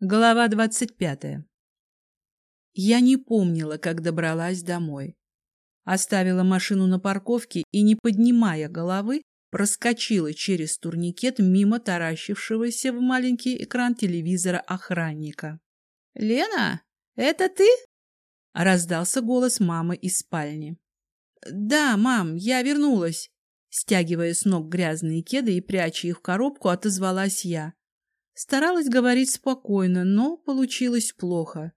Глава двадцать пятая. Я не помнила, как добралась домой. Оставила машину на парковке и, не поднимая головы, проскочила через турникет мимо таращившегося в маленький экран телевизора охранника. «Лена, это ты?» — раздался голос мамы из спальни. «Да, мам, я вернулась», — стягивая с ног грязные кеды и пряча их в коробку, отозвалась я. Старалась говорить спокойно, но получилось плохо.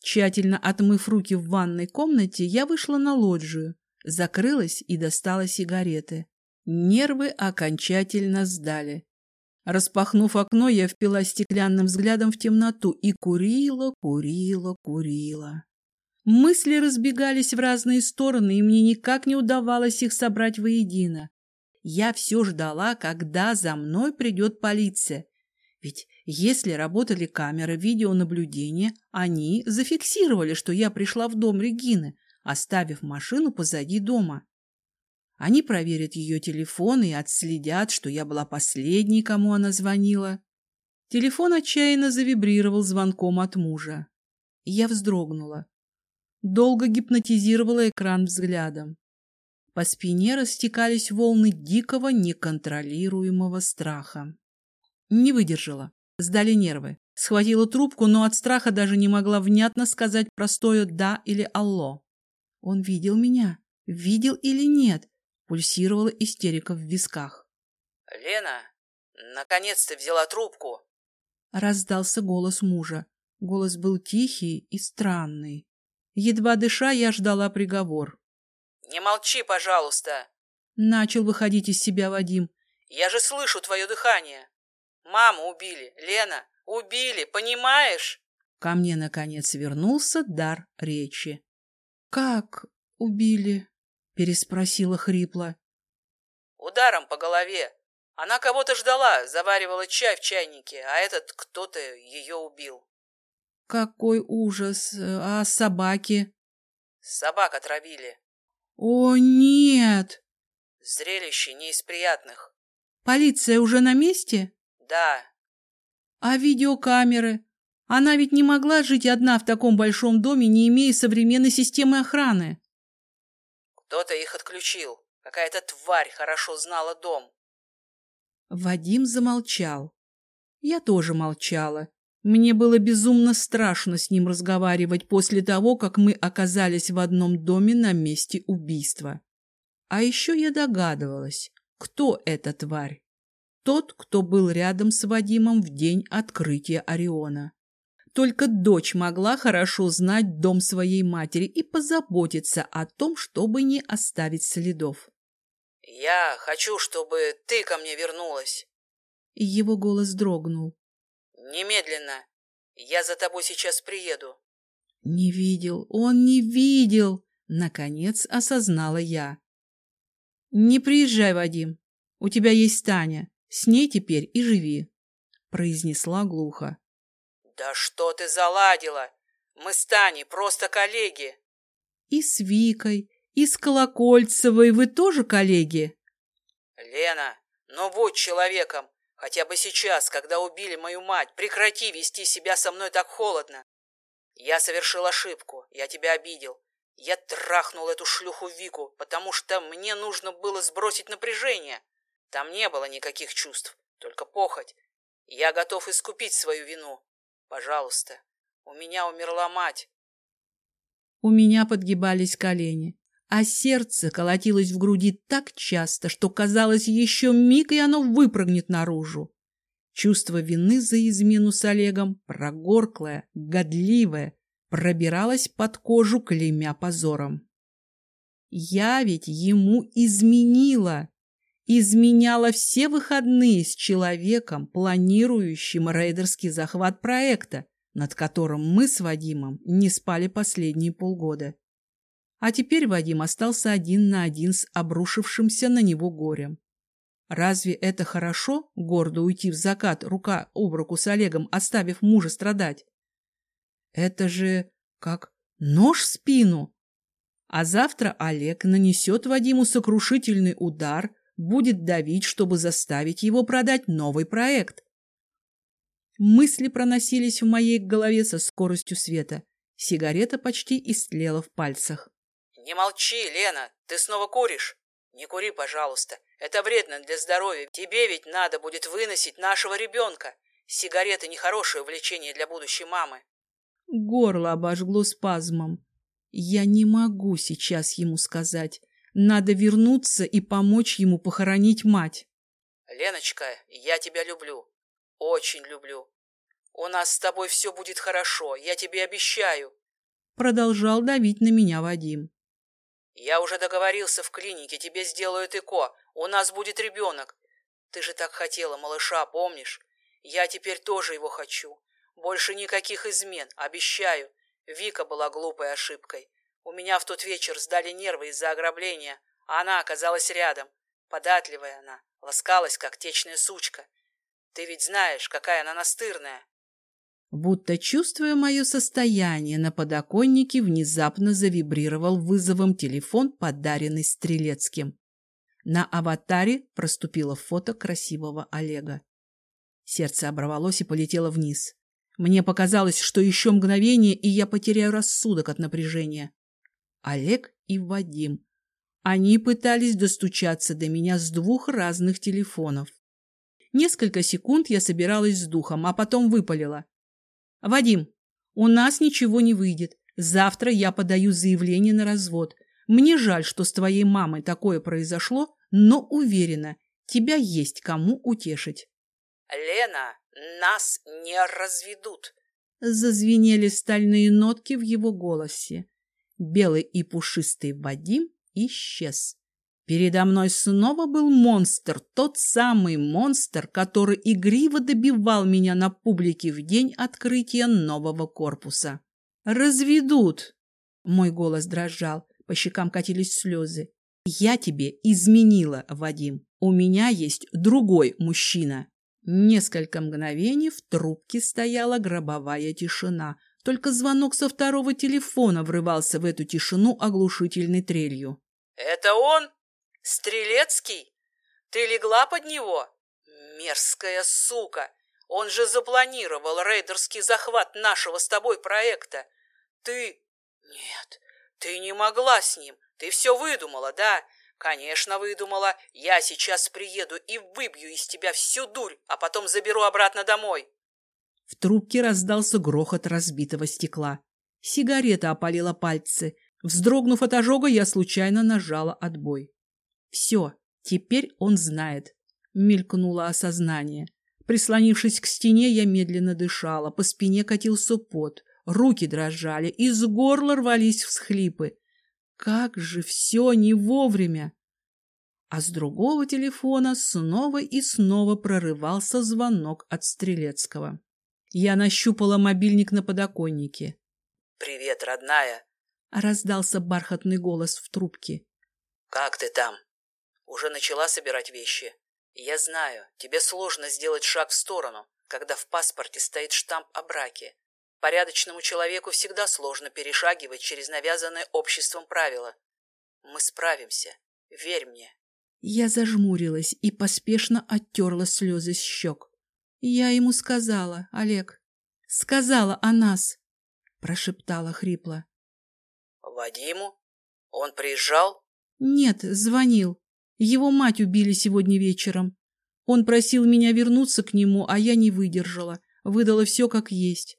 Тщательно отмыв руки в ванной комнате, я вышла на лоджию, закрылась и достала сигареты. Нервы окончательно сдали. Распахнув окно, я впила стеклянным взглядом в темноту и курила, курила, курила. Мысли разбегались в разные стороны, и мне никак не удавалось их собрать воедино. Я все ждала, когда за мной придет полиция, ведь если работали камеры видеонаблюдения, они зафиксировали, что я пришла в дом Регины, оставив машину позади дома. Они проверят ее телефон и отследят, что я была последней, кому она звонила. Телефон отчаянно завибрировал звонком от мужа. Я вздрогнула. Долго гипнотизировала экран взглядом. По спине растекались волны дикого, неконтролируемого страха. Не выдержала. Сдали нервы. Схватила трубку, но от страха даже не могла внятно сказать простое «да» или «алло». Он видел меня? Видел или нет? Пульсировала истерика в висках. «Лена, наконец-то взяла трубку!» Раздался голос мужа. Голос был тихий и странный. Едва дыша, я ждала приговор. «Не молчи, пожалуйста!» Начал выходить из себя Вадим. «Я же слышу твое дыхание!» Маму убили, Лена, убили, понимаешь? Ко мне, наконец, вернулся дар речи. — Как убили? — переспросила хрипло. — Ударом по голове. Она кого-то ждала, заваривала чай в чайнике, а этот кто-то ее убил. — Какой ужас! А собаки? — Собак отравили. — О, нет! Зрелище не из приятных. — Полиция уже на месте? Да. А видеокамеры? Она ведь не могла жить одна в таком большом доме, не имея современной системы охраны. Кто-то их отключил. Какая-то тварь хорошо знала дом. Вадим замолчал. Я тоже молчала. Мне было безумно страшно с ним разговаривать после того, как мы оказались в одном доме на месте убийства. А еще я догадывалась, кто эта тварь. Тот, кто был рядом с Вадимом в день открытия Ориона. Только дочь могла хорошо знать дом своей матери и позаботиться о том, чтобы не оставить следов. «Я хочу, чтобы ты ко мне вернулась». Его голос дрогнул. «Немедленно. Я за тобой сейчас приеду». «Не видел, он не видел!» Наконец осознала я. «Не приезжай, Вадим. У тебя есть Таня. С ней теперь и живи, — произнесла глухо. — Да что ты заладила? Мы с Таней просто коллеги. — И с Викой, и с Колокольцевой вы тоже коллеги? — Лена, ну будь человеком. Хотя бы сейчас, когда убили мою мать, прекрати вести себя со мной так холодно. Я совершил ошибку, я тебя обидел. Я трахнул эту шлюху Вику, потому что мне нужно было сбросить напряжение. Там не было никаких чувств, только похоть. Я готов искупить свою вину. Пожалуйста, у меня умерла мать. У меня подгибались колени, а сердце колотилось в груди так часто, что казалось еще миг, и оно выпрыгнет наружу. Чувство вины за измену с Олегом, прогорклое, годливое, пробиралось под кожу, клеймя позором. Я ведь ему изменила изменяла все выходные с человеком, планирующим рейдерский захват проекта, над которым мы с Вадимом не спали последние полгода. А теперь Вадим остался один на один с обрушившимся на него горем. Разве это хорошо, гордо уйти в закат, рука об руку с Олегом, оставив мужа страдать? Это же как нож в спину. А завтра Олег нанесет Вадиму сокрушительный удар, будет давить, чтобы заставить его продать новый проект. Мысли проносились в моей голове со скоростью света. Сигарета почти истлела в пальцах. «Не молчи, Лена, ты снова куришь? Не кури, пожалуйста, это вредно для здоровья. Тебе ведь надо будет выносить нашего ребенка. Сигареты – нехорошее увлечение для будущей мамы». Горло обожгло спазмом. Я не могу сейчас ему сказать. Надо вернуться и помочь ему похоронить мать. Леночка, я тебя люблю. Очень люблю. У нас с тобой все будет хорошо, я тебе обещаю. Продолжал давить на меня Вадим. Я уже договорился в клинике, тебе сделают ЭКО. У нас будет ребенок. Ты же так хотела малыша, помнишь? Я теперь тоже его хочу. Больше никаких измен, обещаю. Вика была глупой ошибкой. У меня в тот вечер сдали нервы из-за ограбления, а она оказалась рядом. Податливая она, ласкалась, как течная сучка. Ты ведь знаешь, какая она настырная. Будто чувствуя мое состояние, на подоконнике внезапно завибрировал вызовом телефон, подаренный Стрелецким. На аватаре проступило фото красивого Олега. Сердце оборвалось и полетело вниз. Мне показалось, что еще мгновение, и я потеряю рассудок от напряжения. Олег и Вадим. Они пытались достучаться до меня с двух разных телефонов. Несколько секунд я собиралась с духом, а потом выпалила. «Вадим, у нас ничего не выйдет. Завтра я подаю заявление на развод. Мне жаль, что с твоей мамой такое произошло, но уверена, тебя есть кому утешить». «Лена, нас не разведут!» Зазвенели стальные нотки в его голосе. Белый и пушистый Вадим исчез. Передо мной снова был монстр, тот самый монстр, который игриво добивал меня на публике в день открытия нового корпуса. «Разведут!» Мой голос дрожал, по щекам катились слезы. «Я тебе изменила, Вадим. У меня есть другой мужчина». Несколько мгновений в трубке стояла гробовая тишина. Только звонок со второго телефона врывался в эту тишину оглушительной трелью. «Это он? Стрелецкий? Ты легла под него? Мерзкая сука! Он же запланировал рейдерский захват нашего с тобой проекта. Ты... Нет, ты не могла с ним. Ты все выдумала, да? «Конечно, выдумала. Я сейчас приеду и выбью из тебя всю дурь, а потом заберу обратно домой». В трубке раздался грохот разбитого стекла. Сигарета опалила пальцы. Вздрогнув от ожога, я случайно нажала отбой. «Все, теперь он знает», — мелькнуло осознание. Прислонившись к стене, я медленно дышала, по спине катился пот, руки дрожали, из горла рвались всхлипы. Как же все не вовремя! А с другого телефона снова и снова прорывался звонок от Стрелецкого. Я нащупала мобильник на подоконнике. «Привет, родная!» — раздался бархатный голос в трубке. «Как ты там? Уже начала собирать вещи? Я знаю, тебе сложно сделать шаг в сторону, когда в паспорте стоит штамп о браке. Порядочному человеку всегда сложно перешагивать через навязанное обществом правила. Мы справимся. Верь мне. Я зажмурилась и поспешно оттерла слезы с щек. Я ему сказала, Олег. Сказала о нас, прошептала хрипло. Вадиму? Он приезжал? Нет, звонил. Его мать убили сегодня вечером. Он просил меня вернуться к нему, а я не выдержала. Выдала все как есть.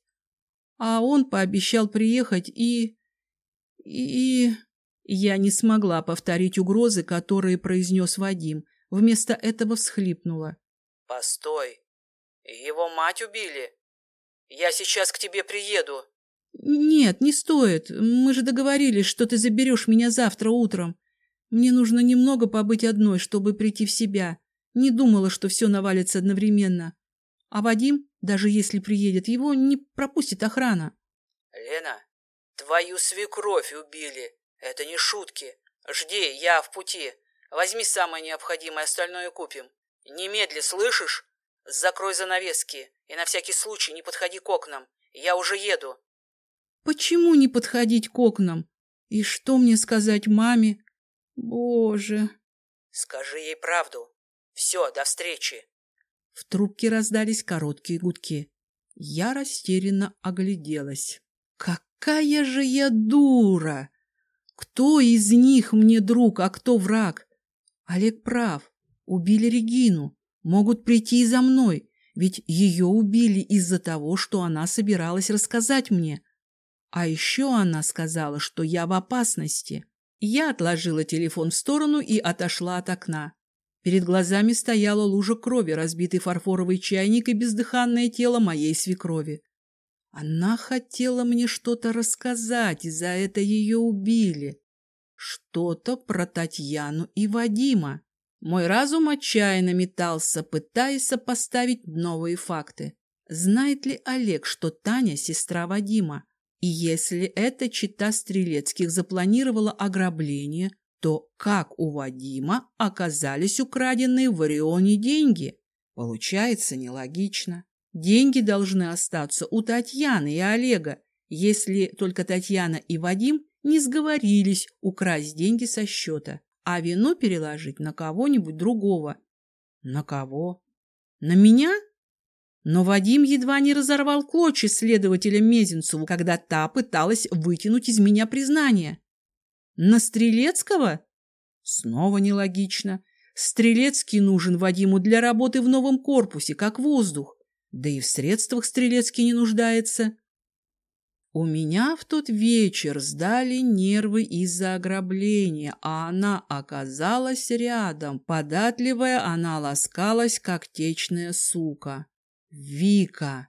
А он пообещал приехать и... и... Я не смогла повторить угрозы, которые произнес Вадим. Вместо этого всхлипнула. «Постой. Его мать убили? Я сейчас к тебе приеду». «Нет, не стоит. Мы же договорились, что ты заберешь меня завтра утром. Мне нужно немного побыть одной, чтобы прийти в себя. Не думала, что все навалится одновременно. А Вадим, даже если приедет, его не пропустит охрана. Лена, твою свекровь убили. Это не шутки. Жди, я в пути. Возьми самое необходимое, остальное купим. Немедли, слышишь? Закрой занавески и на всякий случай не подходи к окнам. Я уже еду. Почему не подходить к окнам? И что мне сказать маме? Боже. Скажи ей правду. Все, до встречи. В трубке раздались короткие гудки. Я растерянно огляделась. Какая же я дура! Кто из них мне друг, а кто враг? Олег прав. Убили Регину. Могут прийти и за мной, ведь ее убили из-за того, что она собиралась рассказать мне. А еще она сказала, что я в опасности. Я отложила телефон в сторону и отошла от окна. Перед глазами стояла лужа крови, разбитый фарфоровый чайник и бездыханное тело моей свекрови. Она хотела мне что-то рассказать, и за это ее убили. Что-то про Татьяну и Вадима. Мой разум отчаянно метался, пытаясь сопоставить новые факты. Знает ли Олег, что Таня – сестра Вадима? И если эта чита Стрелецких запланировала ограбление, то как у Вадима оказались украденные в Орионе деньги? Получается нелогично. Деньги должны остаться у Татьяны и Олега, если только Татьяна и Вадим не сговорились украсть деньги со счета, а вину переложить на кого-нибудь другого. На кого? На меня? Но Вадим едва не разорвал клочья следователя Мезенцеву, когда та пыталась вытянуть из меня признание. На Стрелецкого? Снова нелогично. Стрелецкий нужен Вадиму для работы в новом корпусе, как воздух да и в средствах Стрелецкий не нуждается. У меня в тот вечер сдали нервы из-за ограбления, а она оказалась рядом. Податливая она ласкалась, как течная сука. Вика.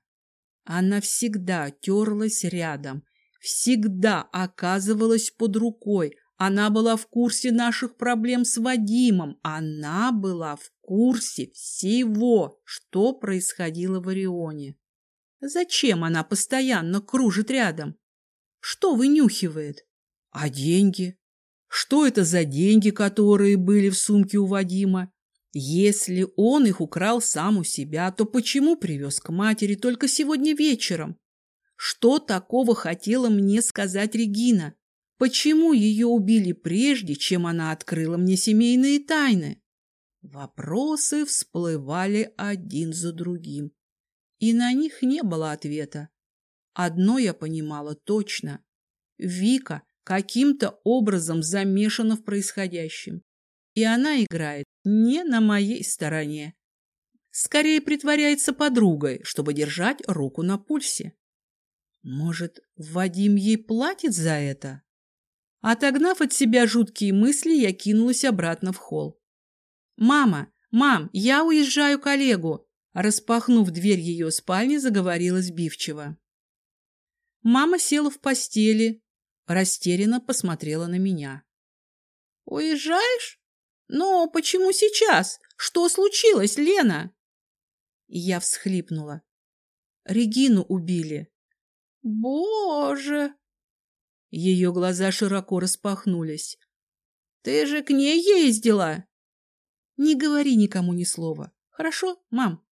Она всегда терлась рядом, всегда оказывалась под рукой, она была в курсе наших проблем с Вадимом. Она была в курсе всего, что происходило в Орионе. Зачем она постоянно кружит рядом? Что вынюхивает? А деньги? Что это за деньги, которые были в сумке у Вадима? Если он их украл сам у себя, то почему привез к матери только сегодня вечером? Что такого хотела мне сказать Регина? Почему ее убили прежде, чем она открыла мне семейные тайны? Вопросы всплывали один за другим, и на них не было ответа. Одно я понимала точно. Вика каким-то образом замешана в происходящем, и она играет не на моей стороне. Скорее притворяется подругой, чтобы держать руку на пульсе. Может, Вадим ей платит за это? Отогнав от себя жуткие мысли, я кинулась обратно в холл. «Мама! Мам, я уезжаю к Олегу!» Распахнув дверь ее спальни, заговорила сбивчиво. Мама села в постели, растерянно посмотрела на меня. «Уезжаешь? Но почему сейчас? Что случилось, Лена?» я всхлипнула. «Регину убили». «Боже!» Ее глаза широко распахнулись. «Ты же к ней ездила!» «Не говори никому ни слова. Хорошо, мам?»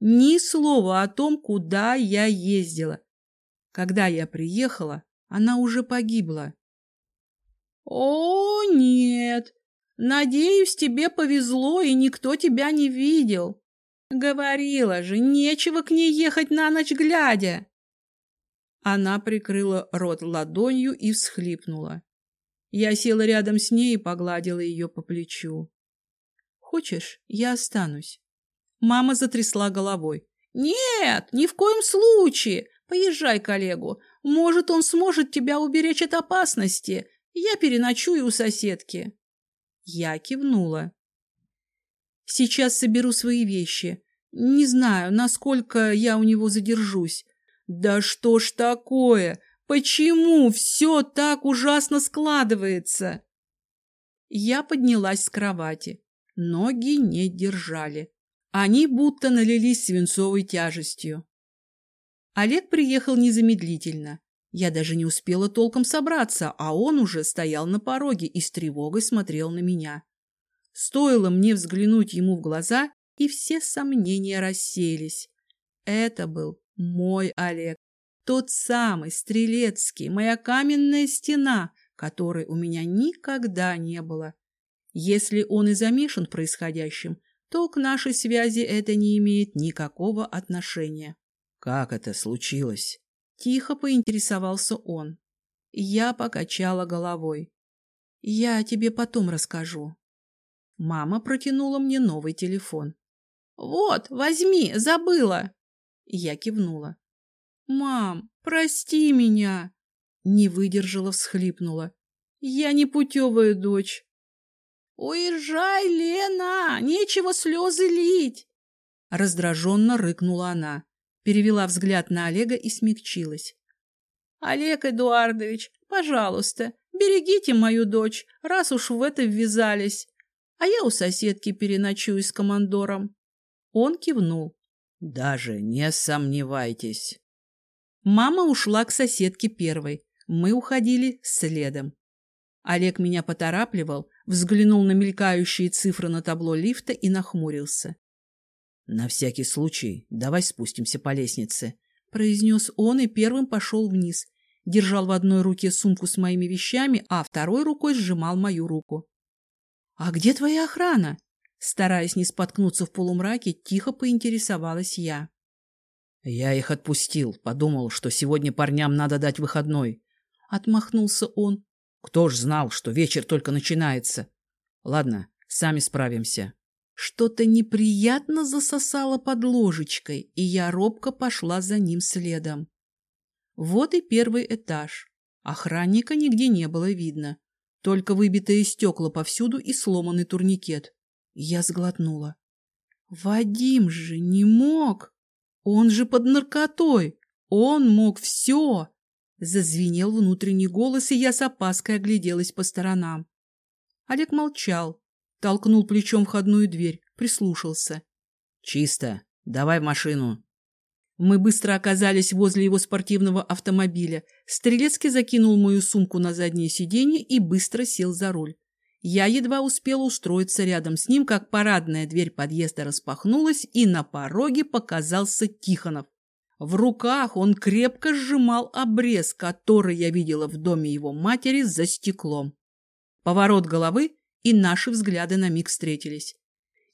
«Ни слова о том, куда я ездила. Когда я приехала, она уже погибла». «О, нет! Надеюсь, тебе повезло, и никто тебя не видел. Говорила же, нечего к ней ехать на ночь глядя!» Она прикрыла рот ладонью и всхлипнула. Я села рядом с ней и погладила ее по плечу. «Хочешь, я останусь?» Мама затрясла головой. «Нет, ни в коем случае! Поезжай к Олегу. Может, он сможет тебя уберечь от опасности. Я переночую у соседки». Я кивнула. «Сейчас соберу свои вещи. Не знаю, насколько я у него задержусь. Да что ж такое? Почему все так ужасно складывается? Я поднялась с кровати. Ноги не держали. Они будто налились свинцовой тяжестью. Олег приехал незамедлительно. Я даже не успела толком собраться, а он уже стоял на пороге и с тревогой смотрел на меня. Стоило мне взглянуть ему в глаза, и все сомнения рассеялись. Это был мой Олег. Тот самый, Стрелецкий, моя каменная стена, которой у меня никогда не было. Если он и замешан в происходящем, то к нашей связи это не имеет никакого отношения. Как это случилось? Тихо поинтересовался он. Я покачала головой. Я тебе потом расскажу. Мама протянула мне новый телефон. «Вот, возьми, забыла!» Я кивнула. «Мам, прости меня!» Не выдержала, всхлипнула. «Я не путевая дочь!» «Уезжай, Лена! Нечего слезы лить!» Раздраженно рыкнула она, перевела взгляд на Олега и смягчилась. «Олег Эдуардович, пожалуйста, берегите мою дочь, раз уж в это ввязались. А я у соседки переночую с командором». Он кивнул. «Даже не сомневайтесь». Мама ушла к соседке первой. Мы уходили следом. Олег меня поторапливал, взглянул на мелькающие цифры на табло лифта и нахмурился. «На всякий случай давай спустимся по лестнице», — произнес он и первым пошел вниз. Держал в одной руке сумку с моими вещами, а второй рукой сжимал мою руку. «А где твоя охрана?» Стараясь не споткнуться в полумраке, тихо поинтересовалась я. «Я их отпустил. Подумал, что сегодня парням надо дать выходной». Отмахнулся он. «Кто ж знал, что вечер только начинается? Ладно, сами справимся». Что-то неприятно засосало под ложечкой, и я робко пошла за ним следом. Вот и первый этаж. Охранника нигде не было видно. Только выбитые стекла повсюду и сломанный турникет. Я сглотнула. Вадим же не мог! Он же под наркотой! Он мог все! Зазвенел внутренний голос, и я с опаской огляделась по сторонам. Олег молчал, толкнул плечом входную дверь, прислушался. «Чисто. Давай в машину». Мы быстро оказались возле его спортивного автомобиля. Стрелецкий закинул мою сумку на заднее сиденье и быстро сел за руль. Я едва успела устроиться рядом с ним, как парадная дверь подъезда распахнулась, и на пороге показался Тихонов. В руках он крепко сжимал обрез, который я видела в доме его матери за стеклом. Поворот головы, и наши взгляды на миг встретились.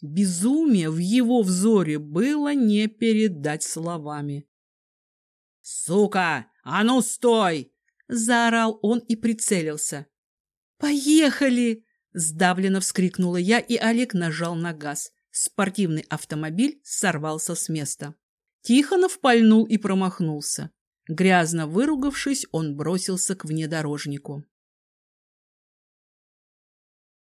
Безумие в его взоре было не передать словами. «Сука! А ну стой!» — заорал он и прицелился. «Поехали!» Сдавленно вскрикнула я, и Олег нажал на газ. Спортивный автомобиль сорвался с места. Тихонов пальнул и промахнулся. Грязно выругавшись, он бросился к внедорожнику.